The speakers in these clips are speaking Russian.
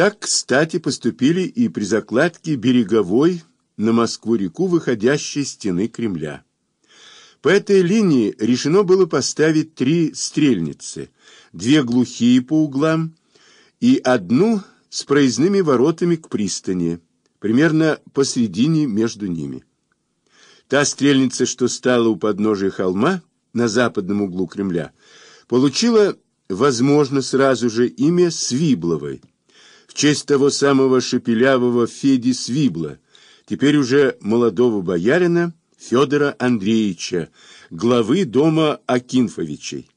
Так, кстати, поступили и при закладке береговой на Москву-реку выходящей стены Кремля. По этой линии решено было поставить три стрельницы, две глухие по углам и одну с проездными воротами к пристани, примерно посредине между ними. Та стрельница, что стала у подножия холма на западном углу Кремля, получила, возможно, сразу же имя Свибловой, в честь того самого шепелявого Феди Свибла, теперь уже молодого боярина Федора Андреевича, главы дома Акинфовичей.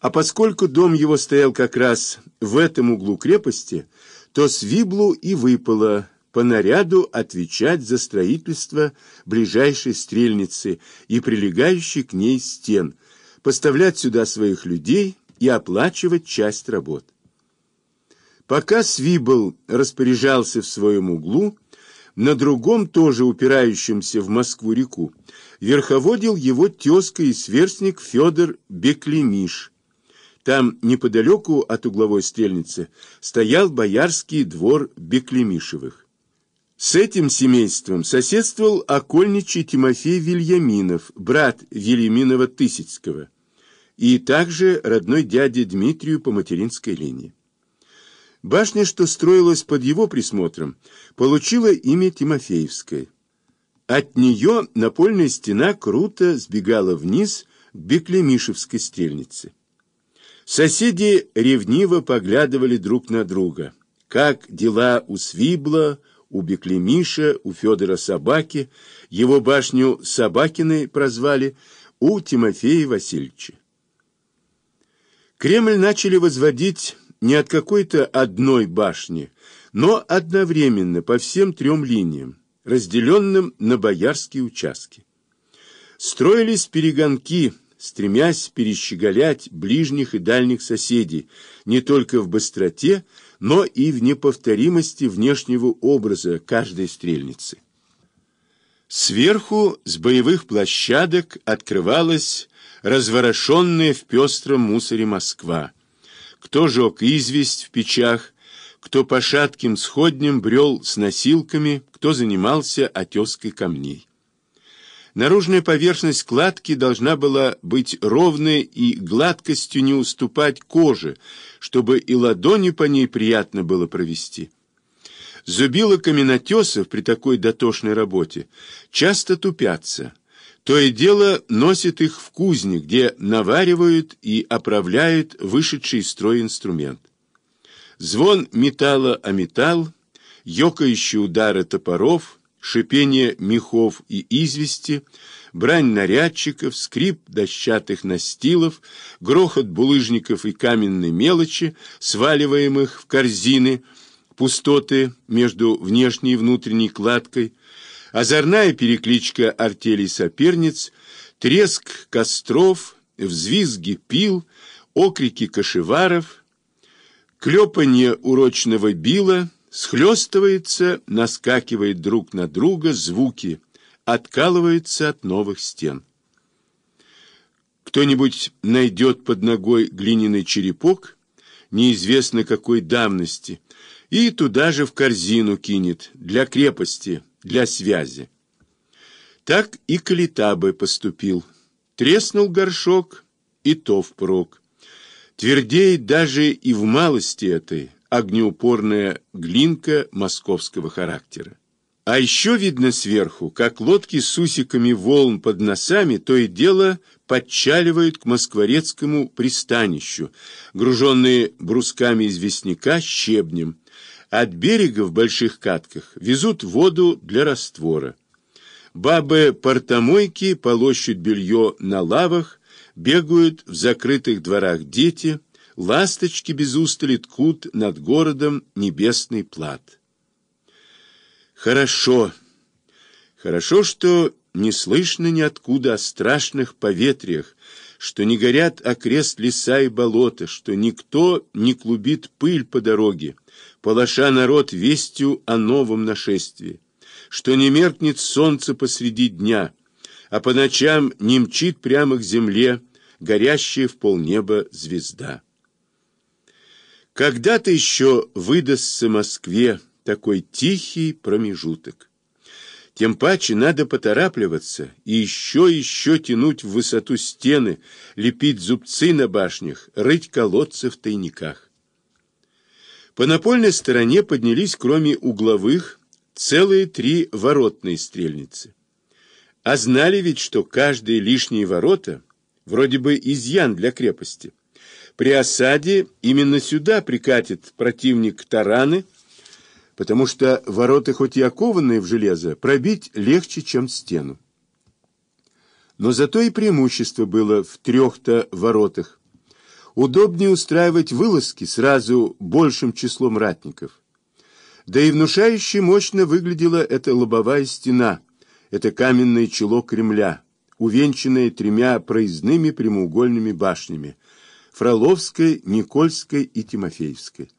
А поскольку дом его стоял как раз в этом углу крепости, то Свиблу и выпало по наряду отвечать за строительство ближайшей стрельницы и прилегающей к ней стен, поставлять сюда своих людей и оплачивать часть работ. Пока Свибл распоряжался в своем углу, на другом, тоже упирающемся в Москву-реку, верховодил его тезка и сверстник Федор Беклемиш. Там, неподалеку от угловой стрельницы, стоял боярский двор Беклемишевых. С этим семейством соседствовал окольничий Тимофей Вильяминов, брат Вильяминова-Тысяцкого, и также родной дядя Дмитрию по материнской линии. Башня, что строилась под его присмотром, получила имя Тимофеевская. От нее напольная стена круто сбегала вниз к Беклемишевской стрельнице. Соседи ревниво поглядывали друг на друга. Как дела у Свибла, у Беклемиша, у Федора Собаки, его башню Собакиной прозвали, у Тимофея Васильевича. Кремль начали возводить не от какой-то одной башни, но одновременно по всем трем линиям, разделенным на боярские участки. Строились перегонки, стремясь перещеголять ближних и дальних соседей не только в быстроте, но и в неповторимости внешнего образа каждой стрельницы. Сверху с боевых площадок открывалась разворошенная в пестром мусоре Москва, кто жег известь в печах, кто по шатким сходням брел с носилками, кто занимался отеской камней. Наружная поверхность кладки должна была быть ровной и гладкостью не уступать коже, чтобы и ладони по ней приятно было провести. Зубила каменотесов при такой дотошной работе часто тупятся, то и дело носит их в кузне, где наваривают и оправляют вышедший из строя инструмент. Звон металла о металл, ёкающие удары топоров, шипение мехов и извести, брань нарядчиков, скрип дощатых настилов, грохот булыжников и каменной мелочи, сваливаемых в корзины, пустоты между внешней и внутренней кладкой, озорная перекличка артелей соперниц, треск костров, взвизги пил, окрики кошеваров, клепанье урочного била, схлестывается, наскакивает друг на друга звуки, откалывается от новых стен. Кто-нибудь найдет под ногой глиняный черепок, неизвестно какой давности, и туда же в корзину кинет для крепости, для связи. Так и Калитабы поступил. Треснул горшок, и то впрок. Твердеет даже и в малости этой огнеупорная глинка московского характера. А еще видно сверху, как лодки с усиками волн под носами то и дело подчаливают к москворецкому пристанищу, груженные брусками известняка щебнем, от берега в больших катках везут воду для раствора. Бабы-портомойки полощут белье на лавах, бегают в закрытых дворах дети, ласточки без устали ткут над городом небесный плат. Хорошо, хорошо, что не слышно ниоткуда о страшных поветриях, что не горят окрест леса и болота, что никто не клубит пыль по дороге, полоша народ вестью о новом нашествии, что не меркнет солнце посреди дня, а по ночам не мчит прямо к земле горящая в полнеба звезда. Когда-то еще выдастся Москве такой тихий промежуток. Тем паче надо поторапливаться и еще и еще тянуть в высоту стены, лепить зубцы на башнях, рыть колодцы в тайниках. По напольной стороне поднялись, кроме угловых, целые три воротные стрельницы. А знали ведь, что каждые лишние ворота вроде бы изъян для крепости. При осаде именно сюда прикатит противник тараны, потому что ворота, хоть и окованные в железо, пробить легче, чем стену. Но зато и преимущество было в трех-то воротах. Удобнее устраивать вылазки сразу большим числом ратников. Да и внушающе мощно выглядела эта лобовая стена, это каменное чело Кремля, увенчанное тремя проездными прямоугольными башнями – Фроловской, Никольской и Тимофеевской.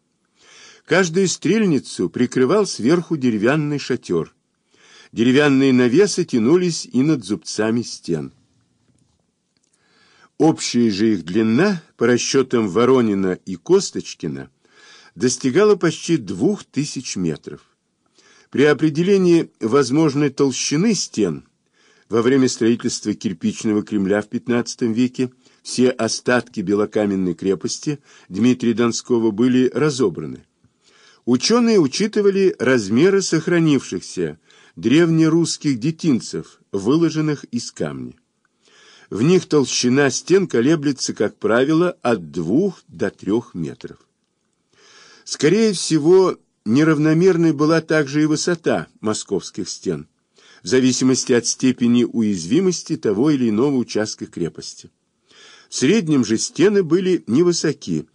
Каждую стрельницу прикрывал сверху деревянный шатер. Деревянные навесы тянулись и над зубцами стен. Общая же их длина, по расчетам Воронина и Косточкина, достигала почти двух тысяч метров. При определении возможной толщины стен во время строительства кирпичного Кремля в XV веке все остатки белокаменной крепости Дмитрия Донского были разобраны. Ученые учитывали размеры сохранившихся древнерусских детинцев, выложенных из камня. В них толщина стен колеблется, как правило, от двух до трех метров. Скорее всего, неравномерной была также и высота московских стен, в зависимости от степени уязвимости того или иного участка крепости. В среднем же стены были невысоки,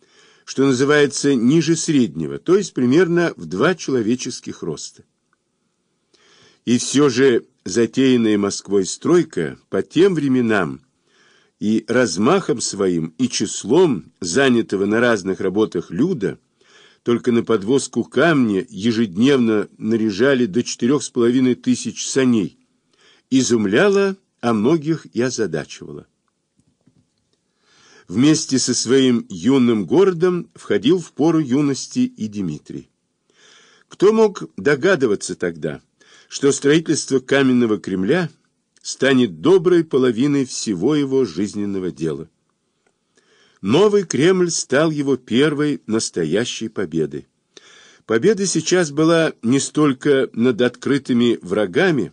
что называется ниже среднего, то есть примерно в два человеческих роста. И все же затеянная Москвой стройка по тем временам и размахом своим, и числом занятого на разных работах люда, только на подвозку камня ежедневно наряжали до четырех с половиной тысяч саней, изумляла, а многих и озадачивала вместе со своим юным городом входил в пору юности и Дмитрий. Кто мог догадываться тогда, что строительство каменного Кремля станет доброй половиной всего его жизненного дела? Новый Кремль стал его первой настоящей победой. Победа сейчас была не столько над открытыми врагами,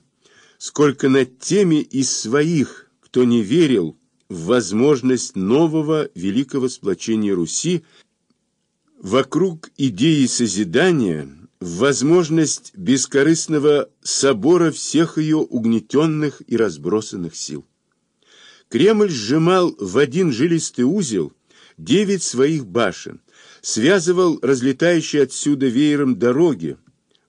сколько над теми из своих, кто не верил, в возможность нового великого сплочения Руси вокруг идеи созидания, в возможность бескорыстного собора всех ее угнетенных и разбросанных сил. Кремль сжимал в один жилистый узел девять своих башен, связывал разлетающие отсюда веером дороги.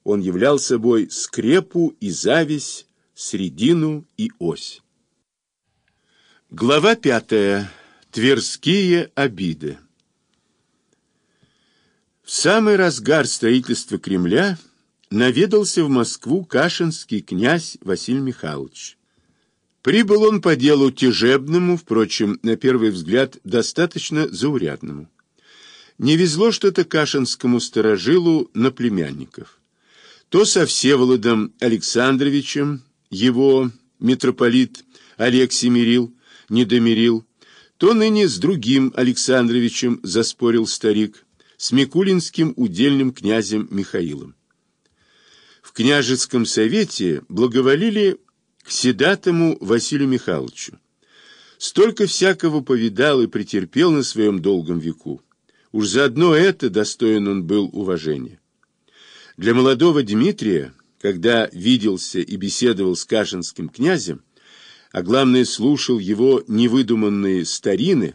Он являл собой скрепу и зависть, средину и ось. Глава пятая. Тверские обиды. В самый разгар строительства Кремля наведался в Москву кашинский князь Василий Михайлович. Прибыл он по делу тяжебному, впрочем, на первый взгляд, достаточно заурядному. Не везло что-то кашинскому сторожилу на племянников. То со Всеволодом Александровичем его митрополит Алексий мирил, не домирил, то ныне с другим Александровичем заспорил старик, с Микулинским удельным князем Михаилом. В княжеском совете благоволили к седатому Василию Михайловичу. Столько всякого повидал и претерпел на своем долгом веку. Уж заодно это достоин он был уважения. Для молодого Дмитрия, когда виделся и беседовал с Кашинским князем, а главное, слушал его невыдуманные старины,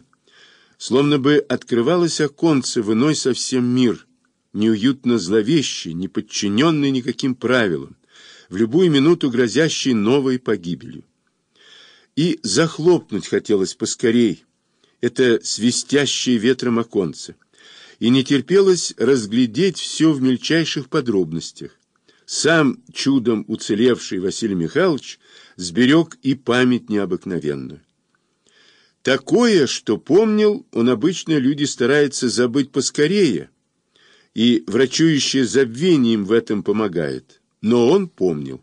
словно бы открывалось оконце в иной совсем мир, неуютно зловещий, не подчиненный никаким правилам, в любую минуту грозящий новой погибелью. И захлопнуть хотелось поскорей это свистящее ветром оконце, и не терпелось разглядеть все в мельчайших подробностях. Сам чудом уцелевший Василий Михайлович сберег и память необыкновенную. Такое, что помнил, он обычно люди стараются забыть поскорее, и врачующее забвением в этом помогает, но он помнил.